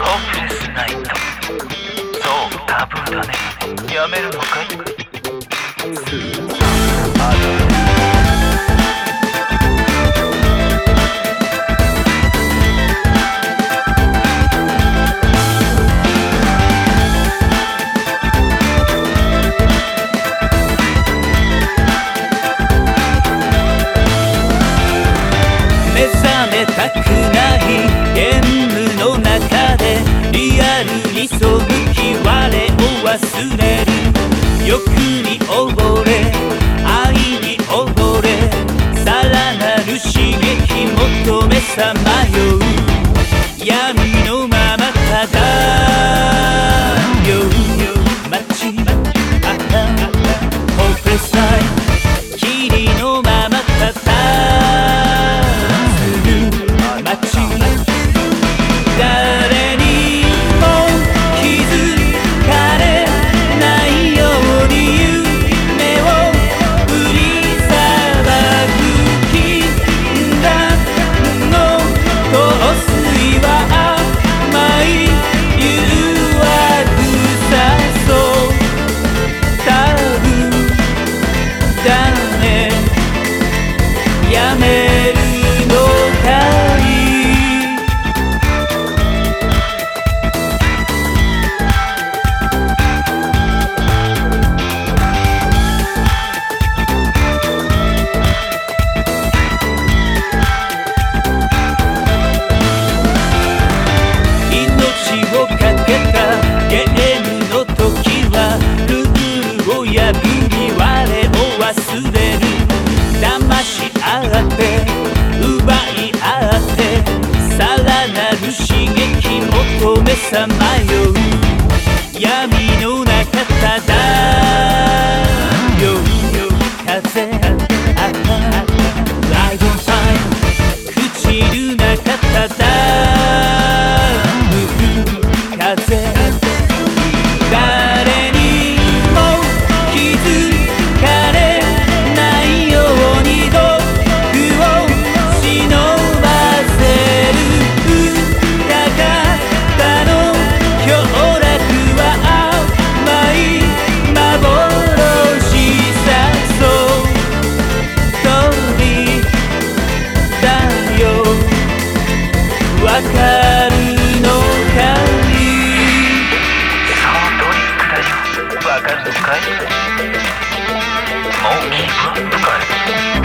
ホープレスナイト。そうタブーだね。やめるのかい？目覚めたくない。忘れる。欲に溺れ愛に溺れさらなる刺激求めさまよう。刺激求めさまよう闇の中ただよいよい風あライドタイム朽ちる中ただ風誰だよわか